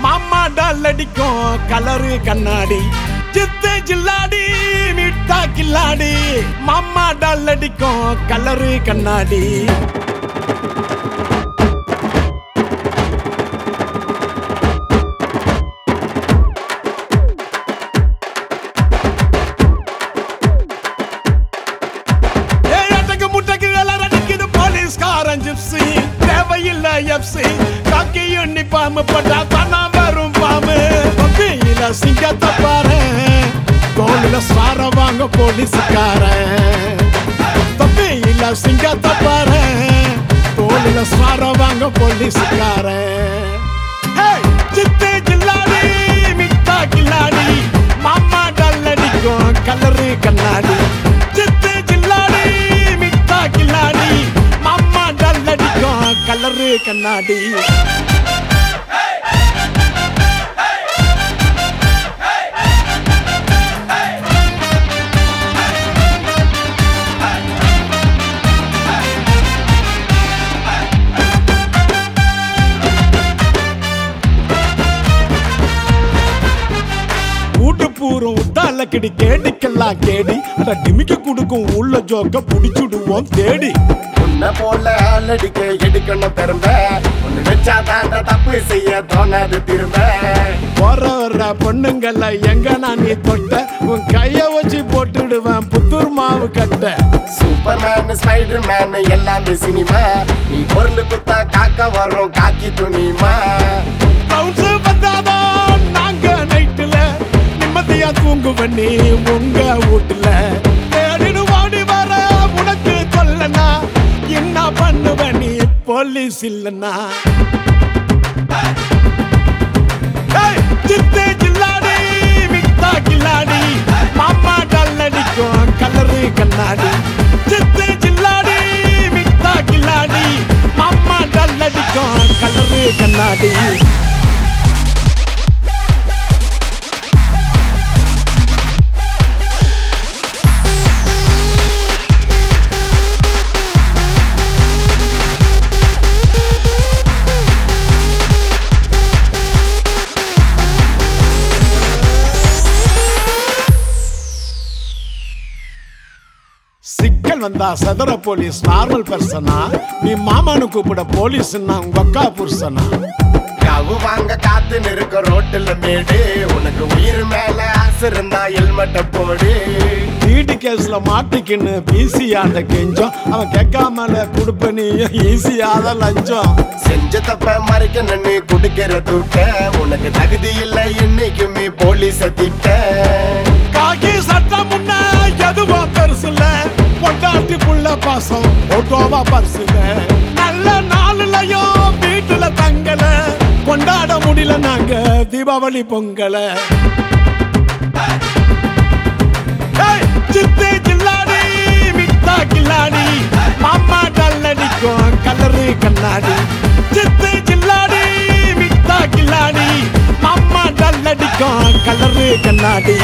மாமா டால் அடிக்கும் கலரு கண்ணாடி. சித்து ஜில்லாடி மிட்டா கில்லாடி. மாமா டால் அடிக்கும் கலரு கண்ணாடி. தேவையில்லை எப்சி காக்கி யூனிஃபார்ம் போட்டா தானா வரும் பாம்பு. பப்பியில சிங்கத்தை பாரு. தோல்ல சார வாங்க போலீஸ்காரன். பப்பியில சிங்கத்தை பாரு. தோல்ல சார வாங்க போலீஸ்காரன். கண்ணாடி. கூட்டு பூரம் உத்தால கிடி கேடிக்கெல்லாம் கேடி. அட டிமிக்க குடுக்கும் உள்ள ஜோக்க புடிச்சுடுவோம் தேடி. உன்னை போல ஆளடிக்க எடுக்கணும் பெரும்ப? ஒண்ணு வச்சா தாண்ட தப்பு செய்ய தோணாது திரும்ப. போற வர்ற பொண்ணுங்கள எங்க நான் நீ தொட்ட? உன் கைய வச்சு போட்டுடுவேன் புத்தூர் மாவு கட்ட. சூப்பர் மேன் ஸ்பைடர் மேன் எல்லாமே சினிமா. நீ பொருள் குத்தா காக்க வரும் காக்கி துணிமா நாங்க நைட்டுல நிம்மதியா தூங்குவ நீ உங்க வீட்டுல. போலீஸ் இல்லைன்னா. ஏய், கில்லாடி மிட்டா கில்லாடி மாமா டல் கலரு கண்ணாடி. சித்து கில்லாடி மிட்டா கில்லாடி மாமா டல் கலரு கண்ணாடி. சிக்கல் வந்தா சதுர போலீஸ் நார்மல் பர்சனா நீ மாமானு கூப்பிட போலீஸ் உங்க அக்கா புருஷனா? கவு வாங்க காத்து நிற்க ரோட்டுல மேடு. உனக்கு உயிர் மேல ஆசை இருந்தா ஹெல்மெட்ட போடு. வீட்டு கேஸ்ல மாட்டிக்கின்னு பிசி ஆண்ட கெஞ்சம். அவன் கேட்காமல கொடுப்ப நீ ஈஸியாத லஞ்சம். செஞ்ச தப்ப மறைக்க நின்னு குடுக்கிற தூக்க. உனக்கு தகுதி இல்லை இன்னைக்குமே போலீஸ திட்ட. பாசம் ஓட்டோவா பரிசுல நல்ல நாளுலயும் வீட்டுல தங்கல. கொண்டாட முடியல நாங்க தீபாவளி பொங்கல. ஏய், சித்து கில்லாடி மிட்டா கில்லாடி. மாமா டல் அடிக்கும் கலரு கண்ணாடி. சித்து கில்லாடி மிட்டா கில்லாடி. மாமா டல் அடிக்கும் கலரு கண்ணாடி.